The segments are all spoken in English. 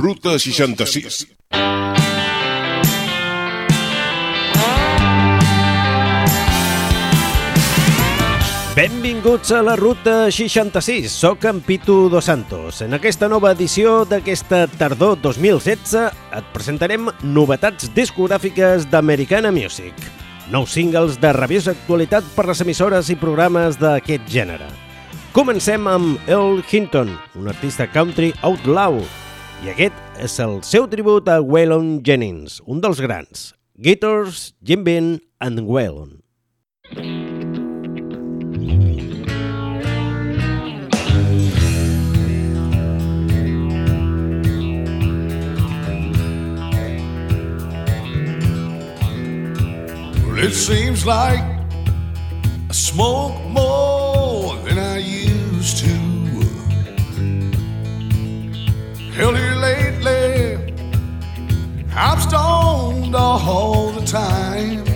Ruta 66. Benvinguts a la Ruta 66, soc en Pitu Dos Santos. En aquesta nova edició d'aquesta tardor 2016 et presentarem novetats discogràfiques d'Americana Music, nous singles de rabiosa actualitat per les emissores i programes d'aquest gènere. Comencem amb Earl Hinton, un artista country outlaw, i aquest és el seu tribut a Waylon Jennings, un dels grans, Guitars, Jim Beam and Waylon. It seems like I smoke more than I used to. Hell, I'm stoned all the time.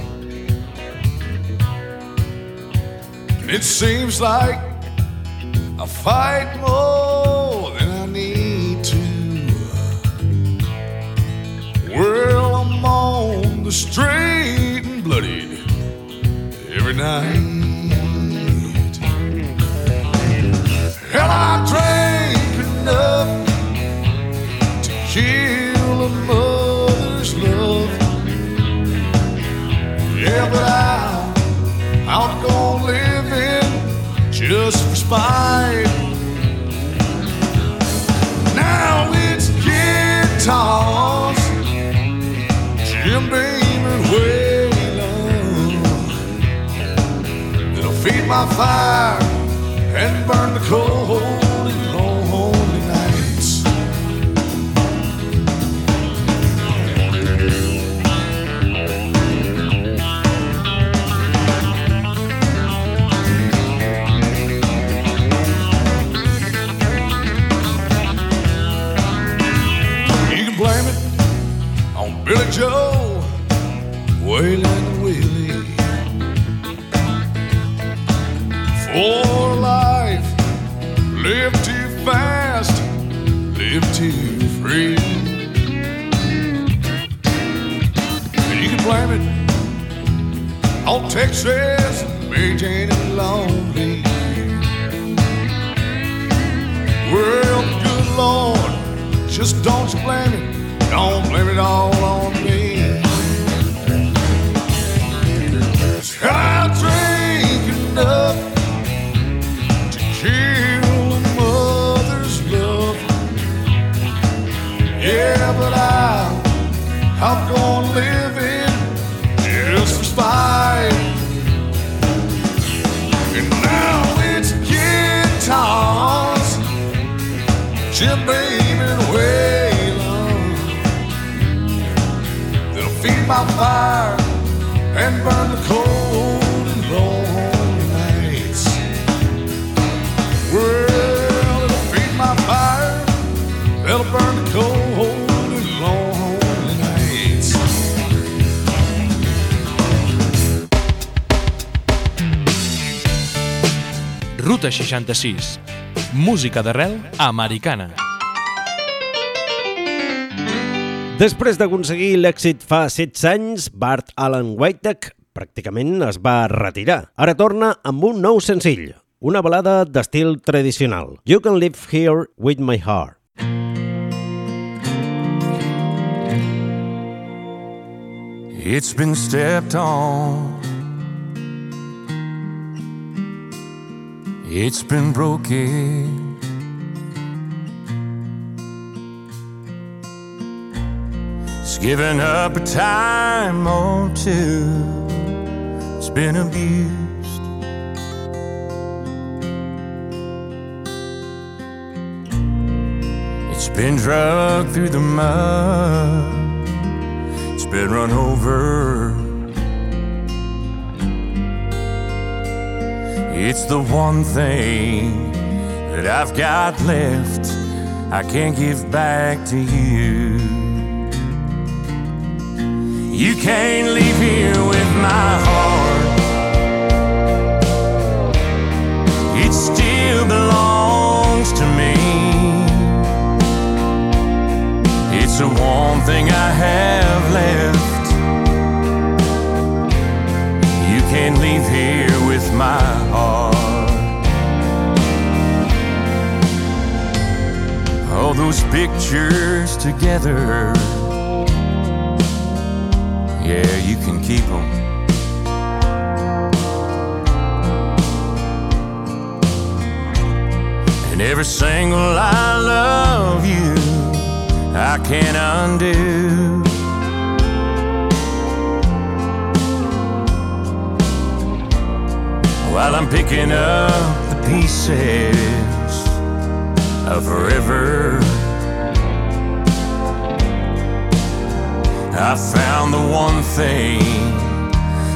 And it seems like I fight more than I need to. Well, I'm on the straight and bloodied every night. Hell, I drank enough to kill a mother's love. Yeah, but I outgone living just for spite. Now it's guitars, Jim Beam and Waylon that'll feed my fire and burn the cold Texas, Jane and Lonely. Well, good Lord, just don't blame it. Don't blame it all on feed my fire and burn the cold and lonely nights. Well, it'll feed my fire, it'll burn the cold and lonely nights. Ruta 66. Música d'arrel americana. Després d'aconseguir l'èxit fa 16 anys, Bart Allen Whitehead pràcticament es va retirar. Ara torna amb un nou senzill, una balada d'estil tradicional. You can live here with my heart. It's been stepped on. It's been broken. It's given up a time or two. It's been abused. It's been dragged through the mud. It's been run over. It's the one thing that I've got left I can't give back to you. You can't leave here with my heart. It still belongs to me. It's the one thing I have left. You can't leave here with my heart. All those pictures together. Yeah, you can keep them. And every single I love you, I can't undo. While I'm picking up the pieces of forever. I found the one thing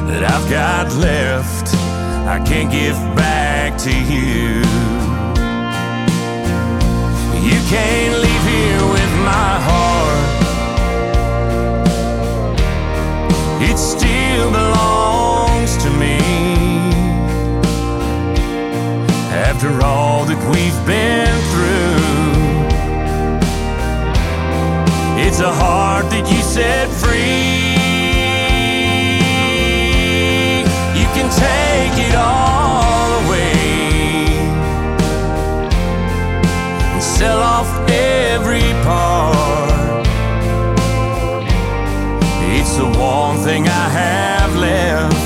that I've got left I can't give back to you. You can't leave here with my heart. It still belongs to me. After all that we've been through, it's a heart that you set free. You can take it all away and sell off every part. It's the one thing I have left.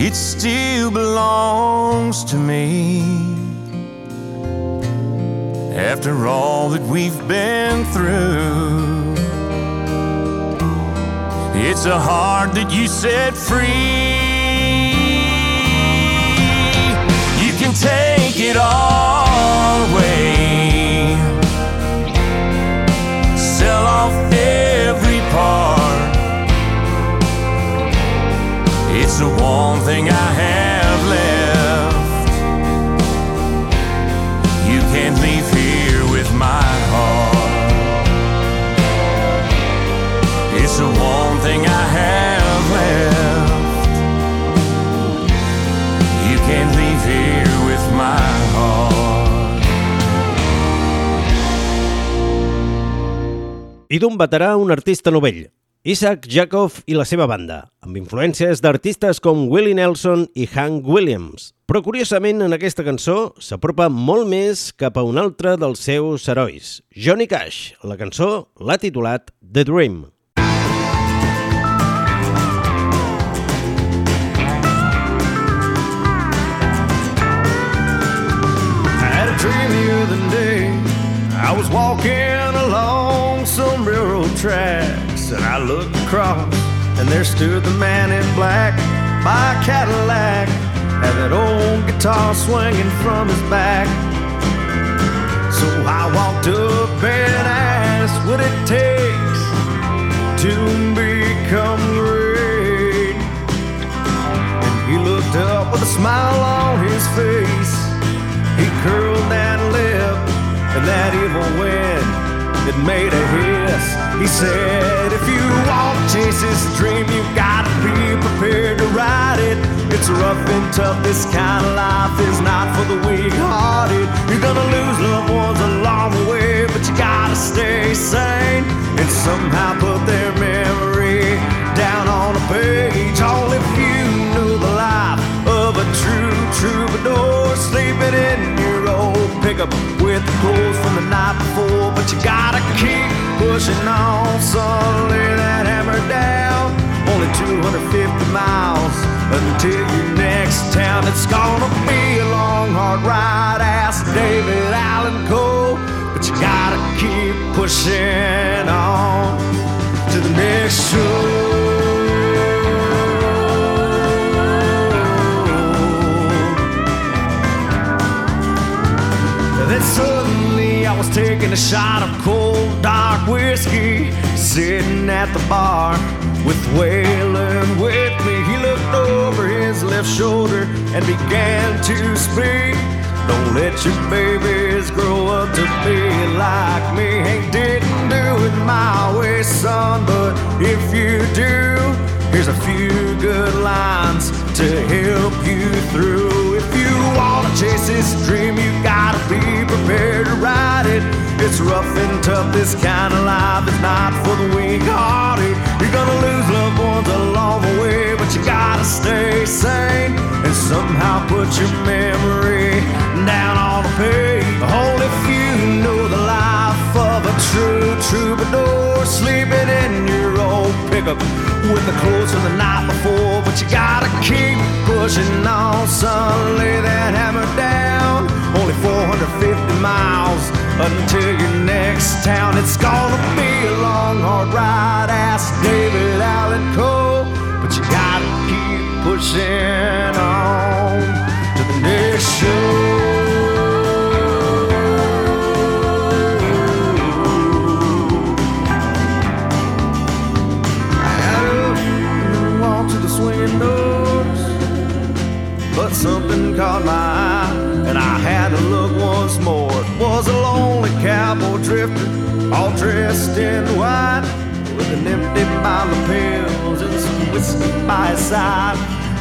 It still belongs to me. After all that we've been through, it's a heart that you set free. You can take it all It's the one thing I have left. You can't leave here with my heart. It's the one thing I have left. You can't leave here with my heart. I d'un veterà un artista novell, Isaac Jacob i la seva banda, amb influències d'artistes com Willie Nelson i Hank Williams. Però curiosament en aquesta cançó s'apropa molt més cap a un altre dels seus herois, Johnny Cash. La cançó l'ha titulat The Dream. Day. I was walking along some railroad and I looked across, and there stood the man in black by a Cadillac, had that old guitar swinging from his back. So I walked up and asked what it takes to become great. And he looked up with a smile on his face. He curled that lip, and that evil it made a hiss. He said, If you want to chase this dream, you gotta be prepared to ride it. It's rough and tough, this kind of life is not for the weak hearted. You're gonna lose loved ones along the way, but you gotta stay sane and somehow put their memory down on a page. All if you knew the life of a true troubadour sleeping in your old pickup with the clothes from the night before. But you gotta keep pushing on, son, lay that hammer down. Only 250 miles until your next town. It's gonna be a long, hard ride, ask David Allan Coe. But you gotta keep pushing on to the next show. Then suddenly I was taking a shot of cold dark whiskey, sitting at the bar with Waylon with me. He looked over his left shoulder and began to speak. Don't let your babies grow up to be like me. Ain't didn't do it my way, son, but if you do, here's a few good lines to help you through. If you wanna chase this dream, It's rough and tough, this kind of life is not for the weak-hearted. You're gonna lose loved ones along the way, but you gotta stay sane and somehow put your memory down on the page. Only few know the life of a true troubadour, sleeping in your old pickup with the clothes from the night before. But you gotta keep pushing on, son. Lay that hammer down. Only 450 miles until your next town. It's gonna be a long, hard ride. Ask David Allan Coe, but you gotta keep pushing on to the next show. doors. But something caught my eye, all dressed in white, with an empty bottle of pills and some whiskey by his side.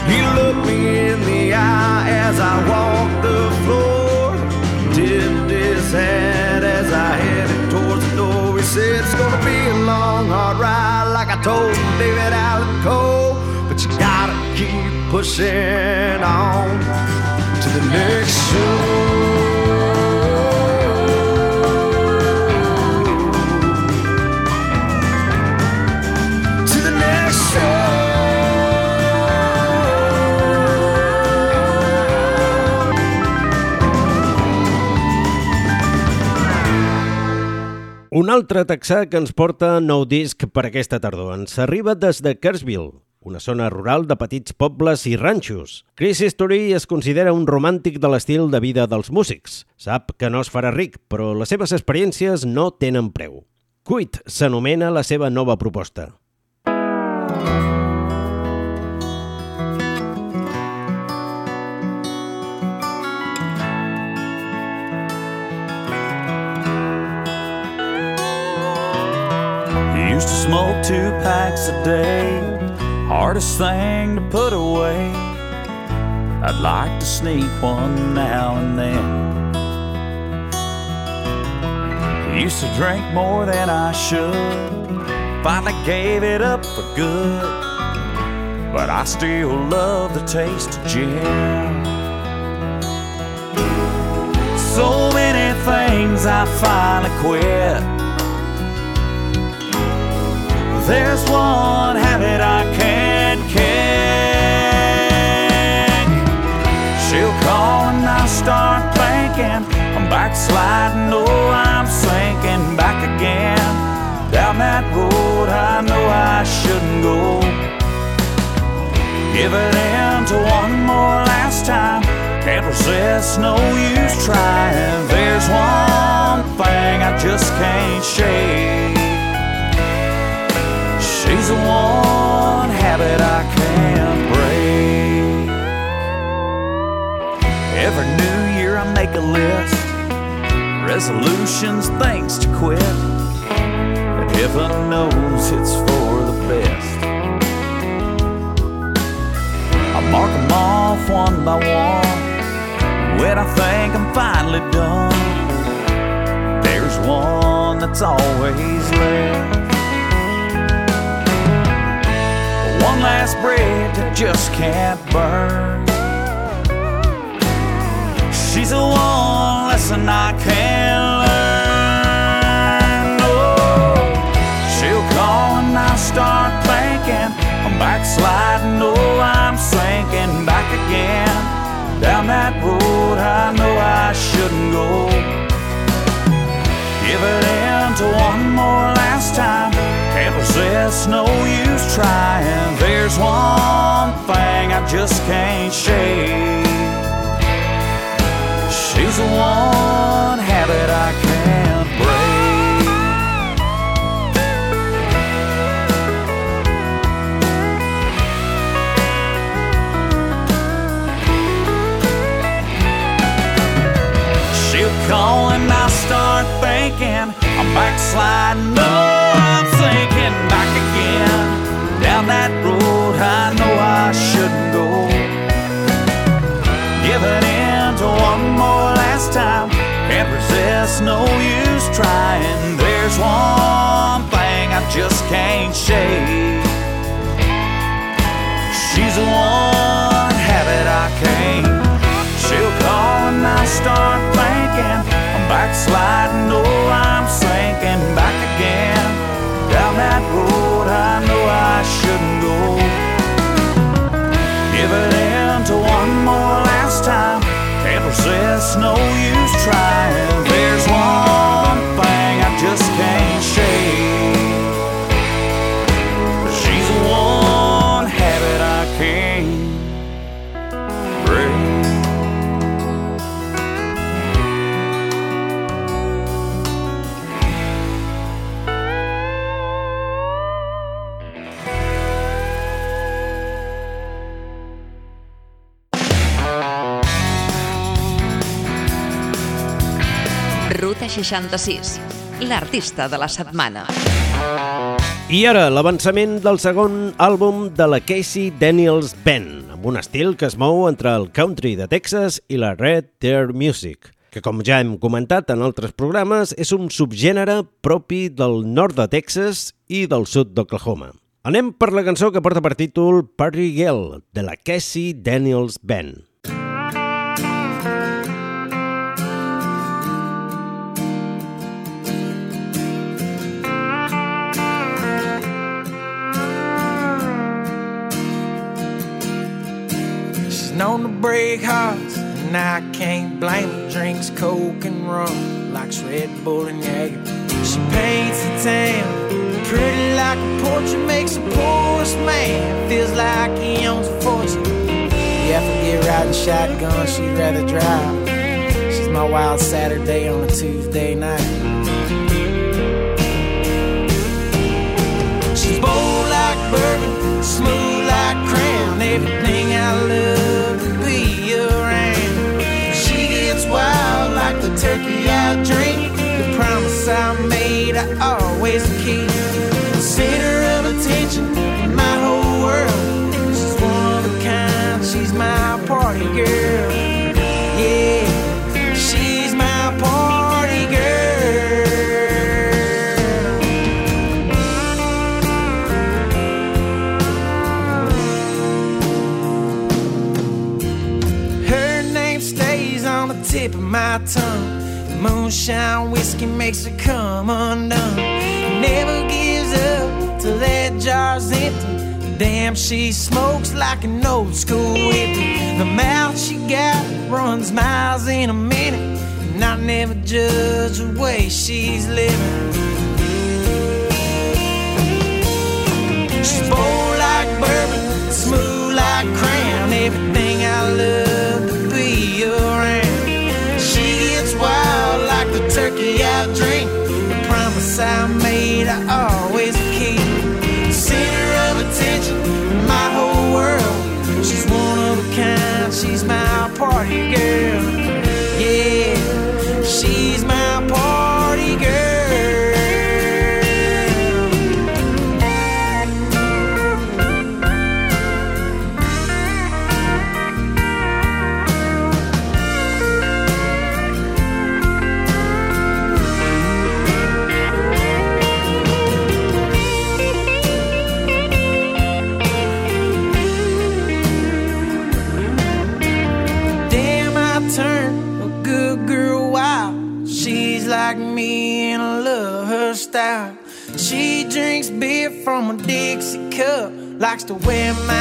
He looked me in the eye as I walked the floor, tipped his hat as I headed towards the door. He said, It's gonna be a long, hard ride, like I told David Allan Coe but you gotta keep pushing on to the next show. Un altre texà que ens porta nou disc per aquesta tardor. Ens arriba des de Kersville, una zona rural de petits pobles i ranxos. Chris History es considera un romàntic de l'estil de vida dels músics. Sap que no es farà ric, però les seves experiències no tenen preu. Quit s'anomena la seva nova proposta. He smoke two packs a day, hardest thing to put away. I'd like to sneak one now and then. He used to drink more than I should, finally gave it up for good. But I still love the taste of gin. So many things I finally quit. There's one habit I can't kick. She'll call and I start thinking I'm backsliding, oh, I'm sinking back again down that road I know I shouldn't go. Give it in to one more last time. Can't resist, no use trying. There's one thing I just can't shake. She's the one habit I can't break. Every new year I make a list, resolutions, things to quit. And heaven knows it's for the best. I mark them off one by one when I think I'm finally done. There's one that's always left. One last bridge that just can't burn. She's the one lesson I can learn. Oh, she'll call and I start thinking I'm backsliding. Oh, I'm sinking back again down that road I know I shouldn't go. Give it in to one more last time success, no use trying. There's one thing I just can't shake. She's the one habit I can't break. She'll call and I start thinking I'm backsliding. That road I know I shouldn't go. Giving in to one more last time. Can't resist, no use trying. There's one thing I just can't shake. She's the one habit I can't. She'll call and I start thinking I'm backsliding, no, I'm last time. Can't resist, no use trying. There's one 66, l'artista de la setmana. I ara, l'avançament del segon àlbum de la Casey Daniels Band, amb un estil que es mou entre el country de Texas i la Red Deer Music, que com ja hem comentat en altres programes, és un subgènere propi del nord de Texas i del sud d'Oklahoma. Anem per la cançó que porta per títol Party Girl, de la Casey Daniels Band. Known to break hearts, and I can't blame her. Drinks coke and rum, likes Red Bull and Jager. She paints the town pretty like a portrait, makes a poorest man feels like he owns a fortune. Yeah, forget riding shotgun, she'd rather drive. She's my wild Saturday on a Tuesday night. She's bold like bourbon, smooth like crown. Everything I love to be around. She gets wild like the turkey I drink. The promise I made, I always keep. Center of attention my whole world. She's one of a kind. She's my party girl. My tongue. Moonshine whiskey makes her come undone. Never gives up till that jar's empty. Damn, she smokes like an old school hippie. The mouth she got runs miles in a minute. And I never judge the way she's living. She's bold like bourbon, smooth like crown. Everything I love I drink. The promise I made, I always keep. Center of attention my whole world. She's one of a kind. She's my party girl. Likes to wear my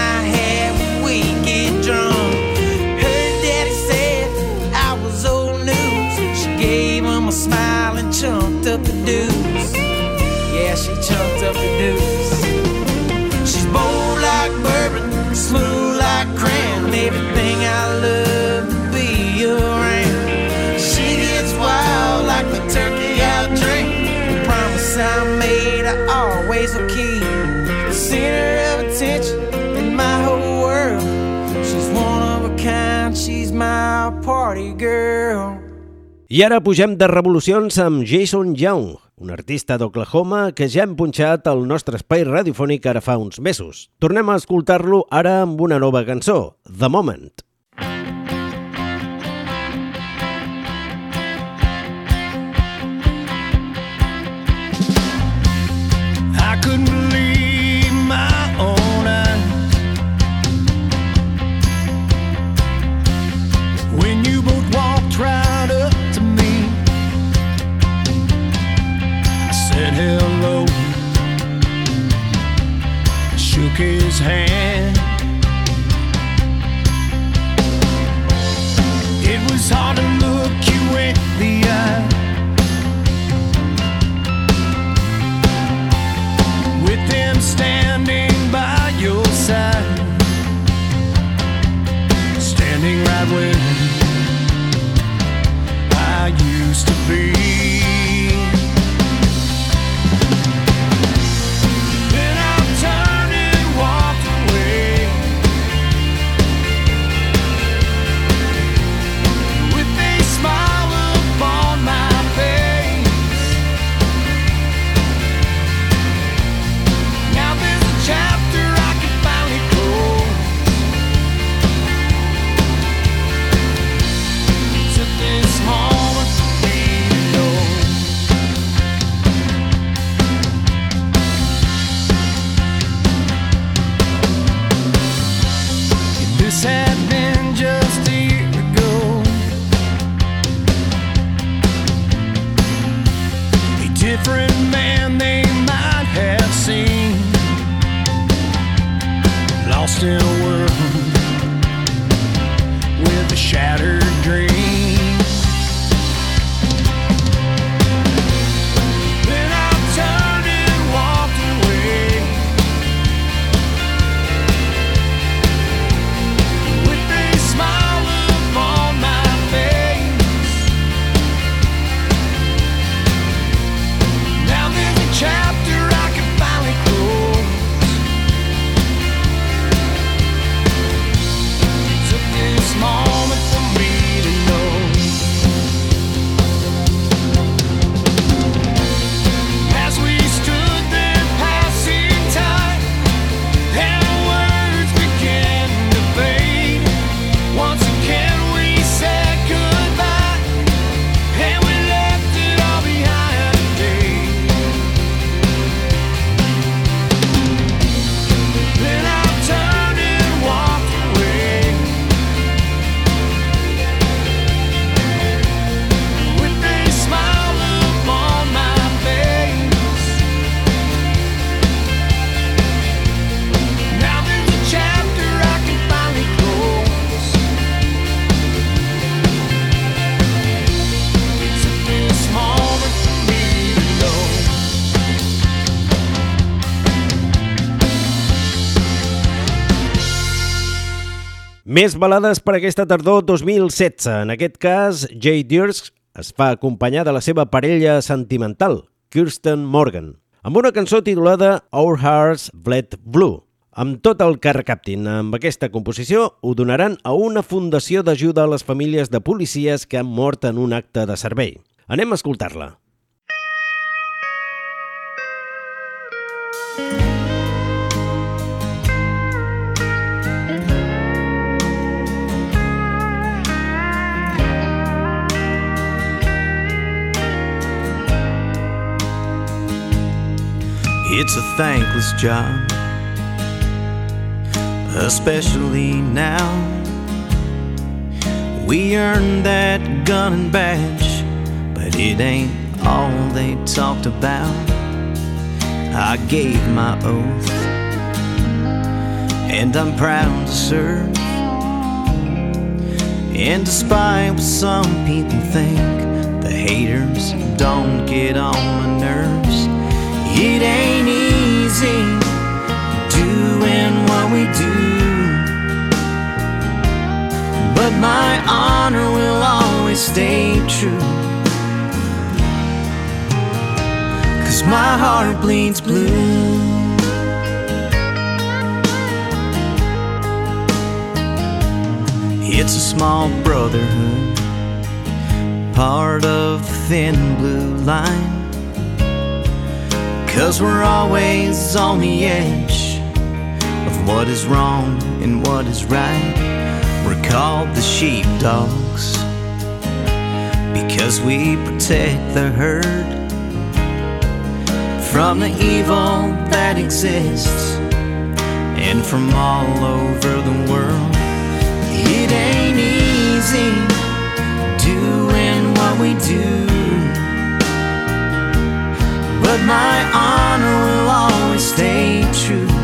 I ara pugem de revolucions amb Jason Young, un artista d'Oklahoma que ja hem punxat al nostre espai radiofònic ara fa uns mesos. Tornem a escoltar-lo ara amb una nova cançó, The Moment. His hand. Més balades per aquesta tardor 2016. En aquest cas, Jay Dirks es fa acompanyar de la seva parella sentimental, Kirsten Morgan, amb una cançó titulada Our Hearts Bled Blue. Amb tot el que recaptin amb aquesta composició, ho donaran a una fundació d'ajuda a les famílies de policies que han mort en un acte de servei. Anem a escoltar-la. It's a thankless job, especially now. We earned that gun and badge, but it ain't all they talked about. I gave my oath, and I'm proud to serve. And despite what some people think, the haters don't get on my nerves. It ain't easy doing what we do, but my honor will always stay true. Cause my heart bleeds blue. It's a small brotherhood part of the thin blue line. Cause we're always on the edge of what is wrong and what is right. We're called the sheepdogs because we protect the herd from the evil that exists and from all over the world. It ain't easy doing what we do, but my honor will always stay true.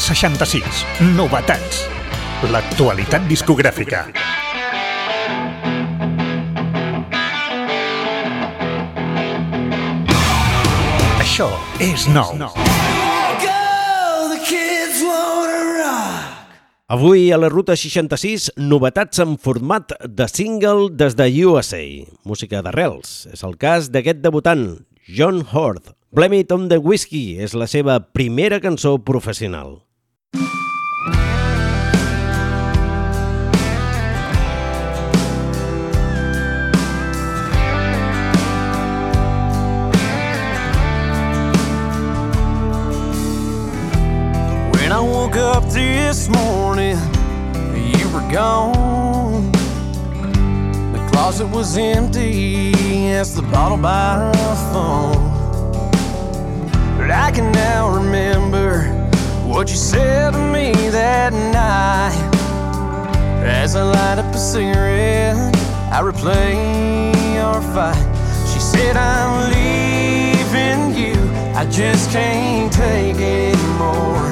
66. Novetats. L'actualitat discogràfica. Això és nou. Avui a la Ruta 66, novetats en format de single des de USA. Música d'arrels. És el cas d'aquest debutant, John Hort. Blame It on the Whiskey és la seva primera cançó professional. When I woke up this morning, you were gone. The closet was empty as the bottle by the phone. But I can now remember what you said to me that night. As I light up a cigarette, I replay our fight. She said, I'm leaving you. I just can't take it anymore.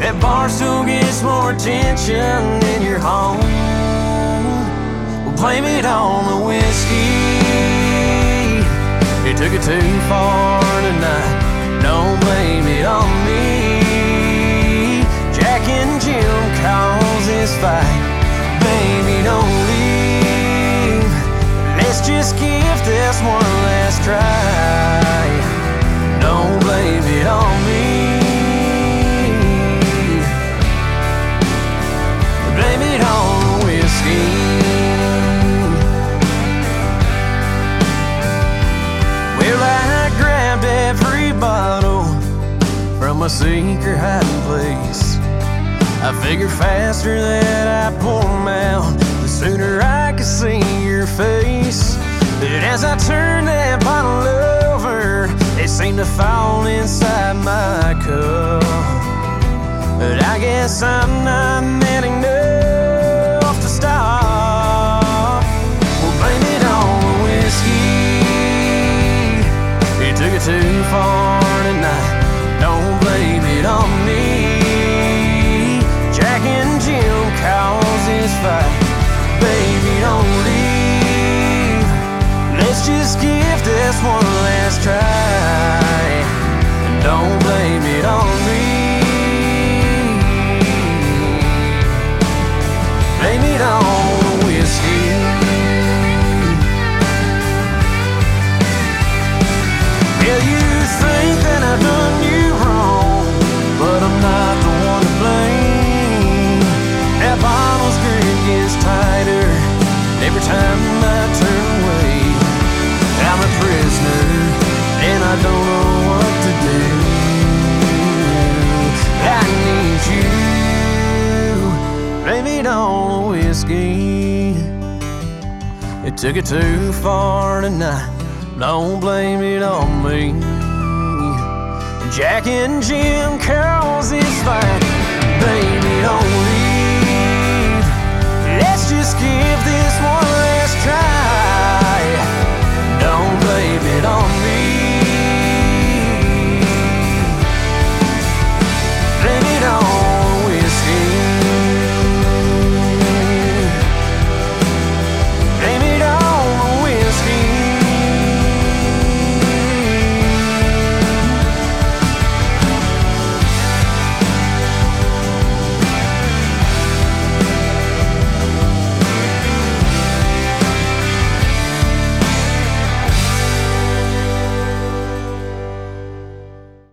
That bar still gets more attention than your home. Blame it on the whiskey. You took it too far. Don't blame it on me. Jack and Jim calls this fight. Baby, don't leave. Let's just give this one last try. Don't blame it on me. my secret hiding place. I figure faster that I pour them out, the sooner I can see your face. But as I turn that bottle over, it seemed to fall inside my cup. But I guess I'm not mad enough to stop. We'll blame it on the whiskey. It took it too far blame it on me. Jack and Jim cause this fight. Baby, don't leave. Let's just give this one last try. Don't blame it on me. Blame it on took it too far tonight. Don't blame it on me. Jack and Jim cause this fight. Baby, don't leave. Let's just give this one last try. Don't blame it on me.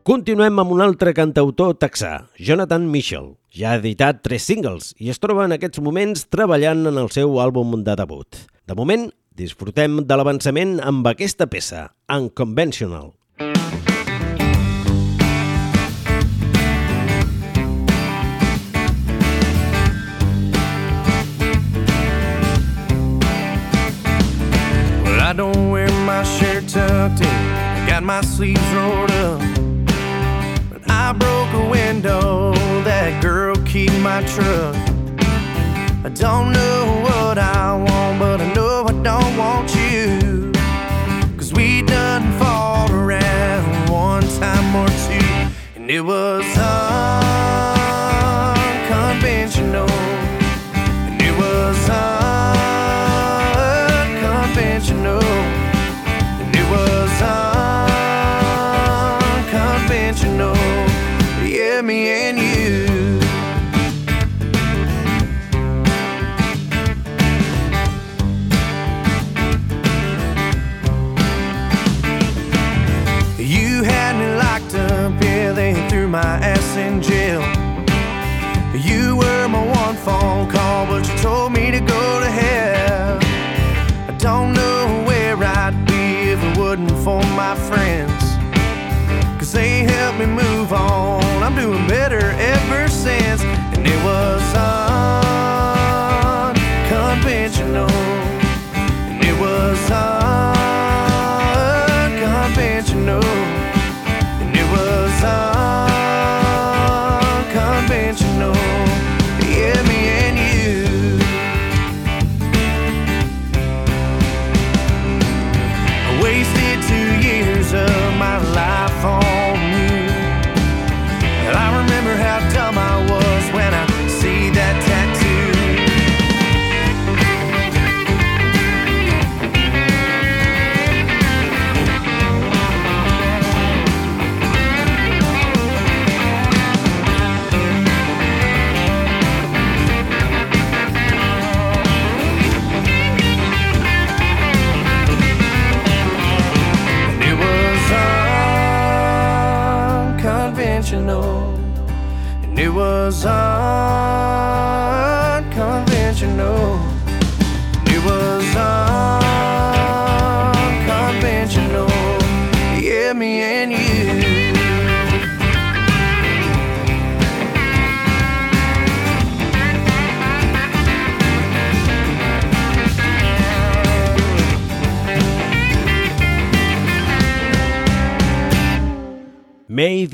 Continuem amb un altre cantautor texà, Jonathan Mitchell. Ja ha editat tres singles i es troba en aquests moments treballant en el seu àlbum de debut. De moment, disfrutem de l'avançament amb aquesta peça, Unconventional. Well, I don't wear my shirt tucked in. I got my sleeves rolled up. I broke a window. That girl keyed my truck. I don't know what I want, but I know I don't want you. Cause we done fought around one time or two. And it was my friends. Cause they helped me move on. I'm doing better ever since.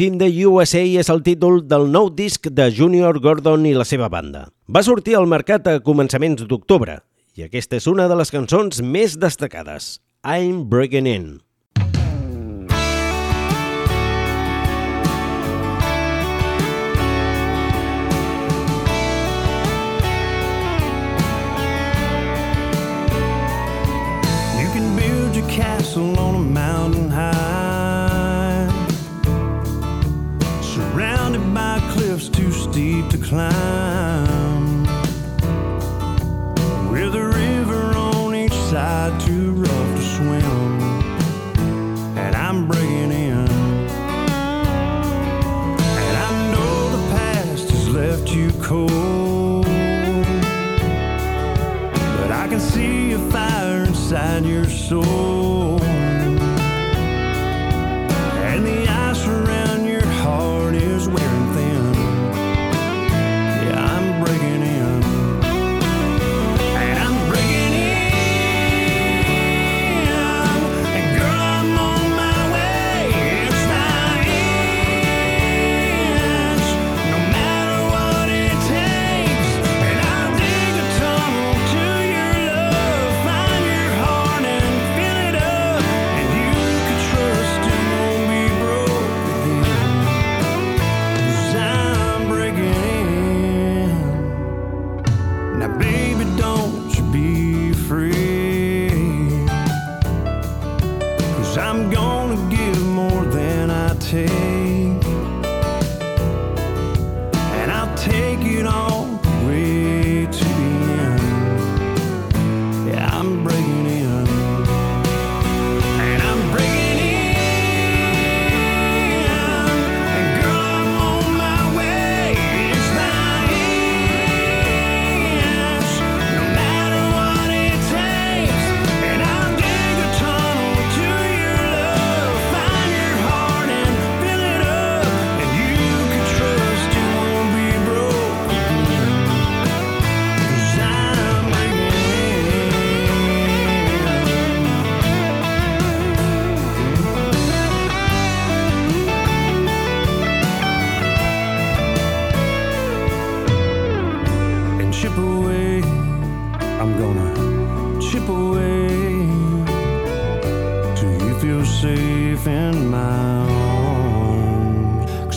In the USA és el títol del nou disc de Junior Gordon i la seva banda. Va sortir al mercat a començaments d'octubre i aquesta és una de les cançons més destacades, I'm Breaking In. climb. With a river on each side too rough to swim. And i'm breaking in. And i know the past has left you cold. But i can see a fire inside your soul.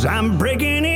I'm breaking in.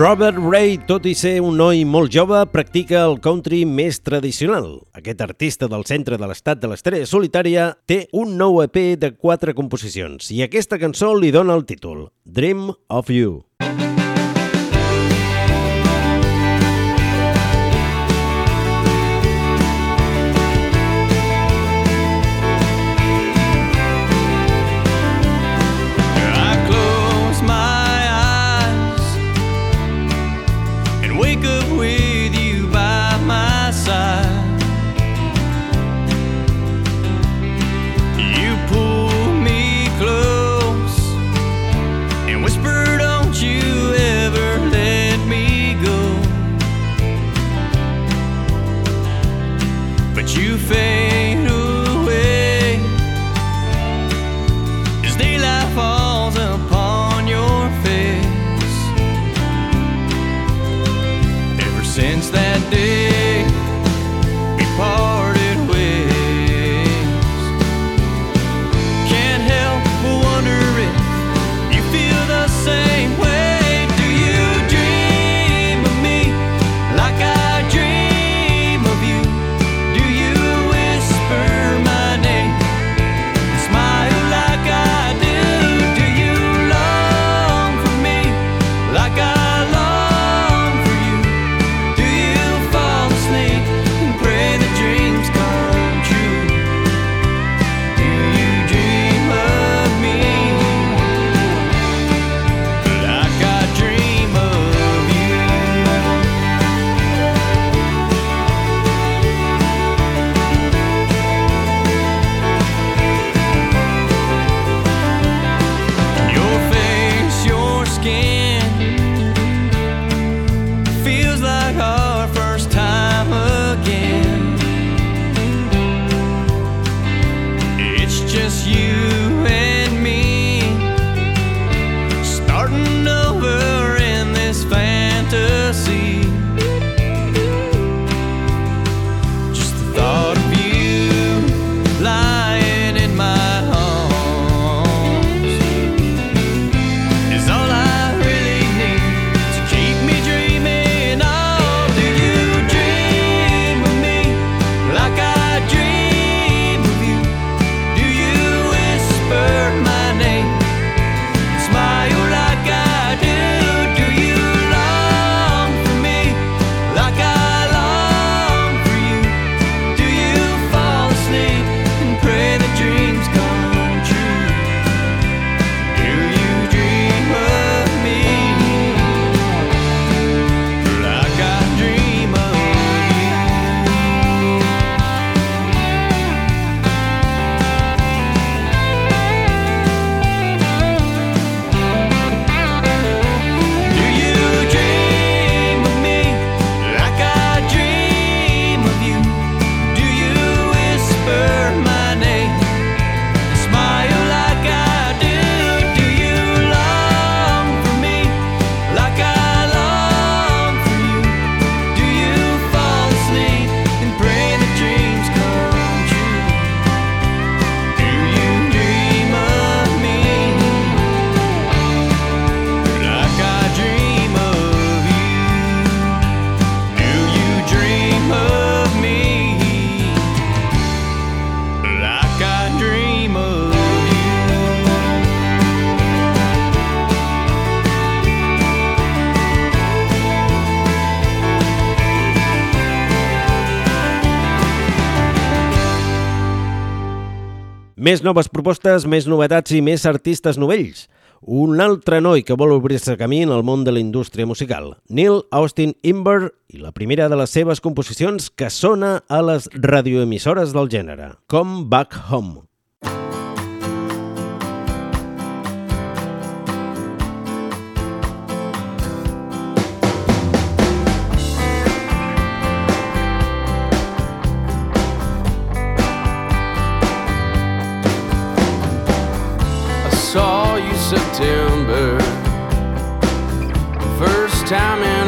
Robert Ray, tot i ser un noi molt jove, practica el country més tradicional. Aquest artista del centre de l'estat de l'estrella solitària té un nou EP de quatre composicions i aquesta cançó li dona el títol Dream of You. Dream of You Més noves propostes, més novetats i més artistes novells. Un altre noi que vol obrir-se camí en el món de la indústria musical, Neil Austin Inver, i la primera de les seves composicions que sona a les radioemissores del gènere, com Back Home. September. First time in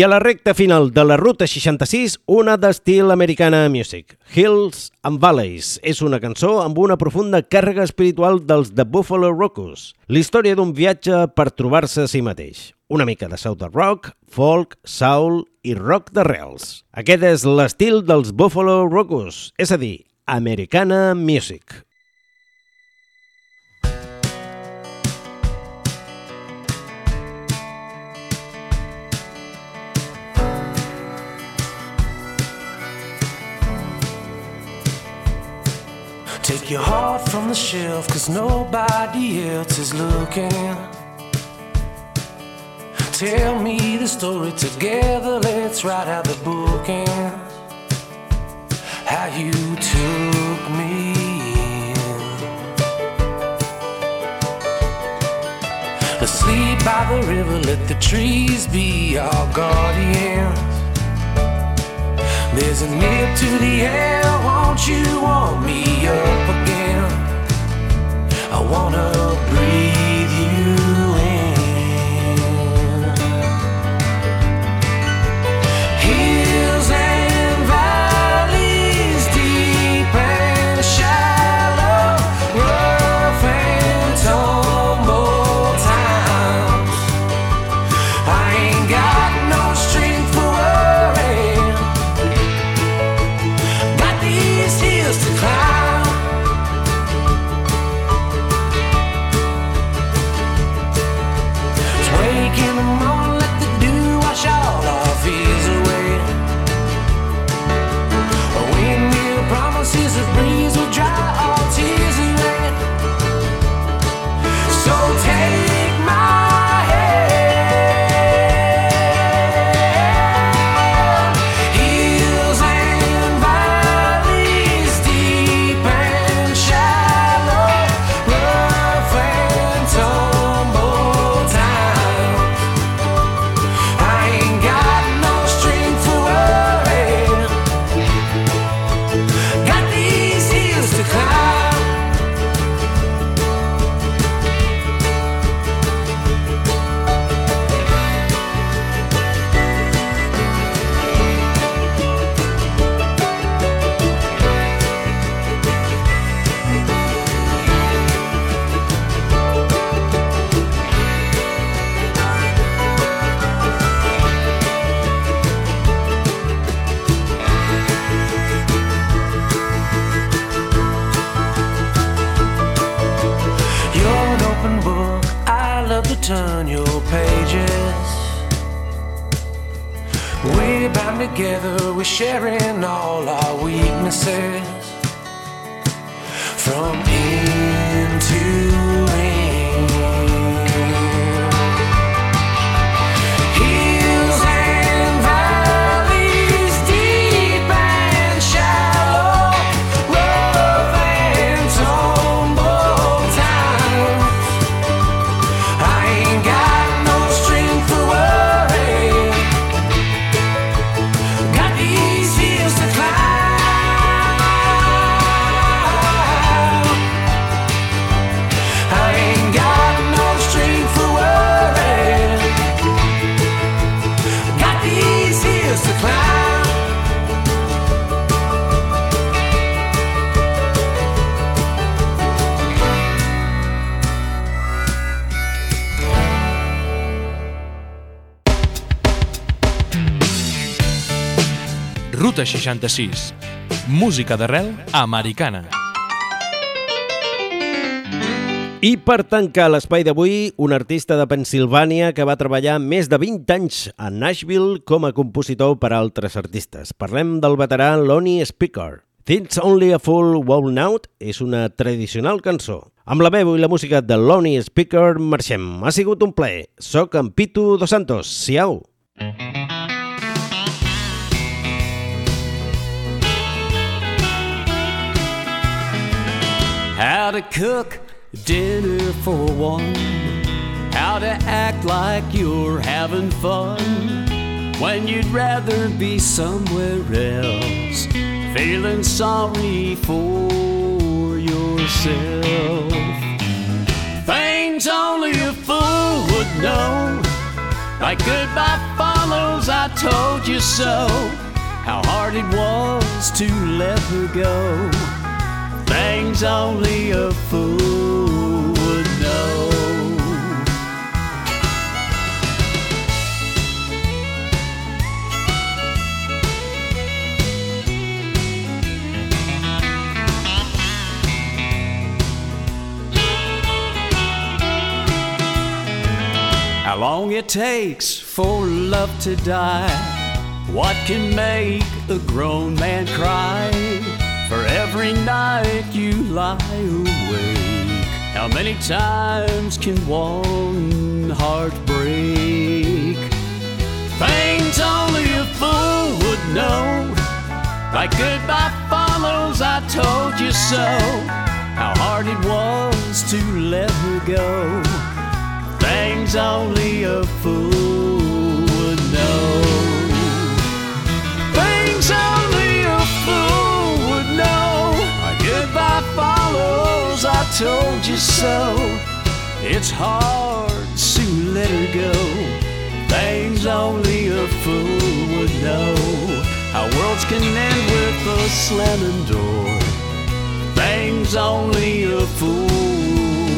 I a la recta final de la Ruta 66, una d'estil americana music. Hills and Valleys és una cançó amb una profunda càrrega espiritual dels The Buffalo Rocos, l'història d'un viatge per trobar-se a si mateix. Una mica de Southern Rock, folk, soul i rock d'arrels. Aquest és l'estil dels Buffalo Rockers, és a dir, americana music. Take your heart from the shelf, cause nobody else is looking. Tell me the story together, let's write out the book and how you took me. In. Asleep by the river, let the trees be our guardian. There's a nip to the air, won't you warm me up again? I wanna 66. Música d'arrel americana. I per tancar l'espai d'avui, un artista de Pensilvània que va treballar més de 20 anys a Nashville com a compositor per a altres artistes. Parlem del veterà Lonnie Speaker. It's Only a Fool Worn Out és una tradicional cançó. Amb la veu i la música de Lonnie Speaker marxem. Ha sigut un plaer. Soc en Pitu Dos Santos. Siau! How to cook dinner for one. How to act like you're having fun when you'd rather be somewhere else. Feeling sorry for yourself. Things only a fool would know. Like goodbye follows, I told you so. How hard it was to let her go things only a fool would know. How long it takes for love to die? What can make a grown man cry? Every night you lie awake, how many times can one heart break? Things only a fool would know. Like goodbye follows, I told you so. How hard it was to let her go. Things only a fool would know. Follows, I told you so. It's hard to let her go. Things only a fool would know. How worlds can end with a slamming door. Things only a fool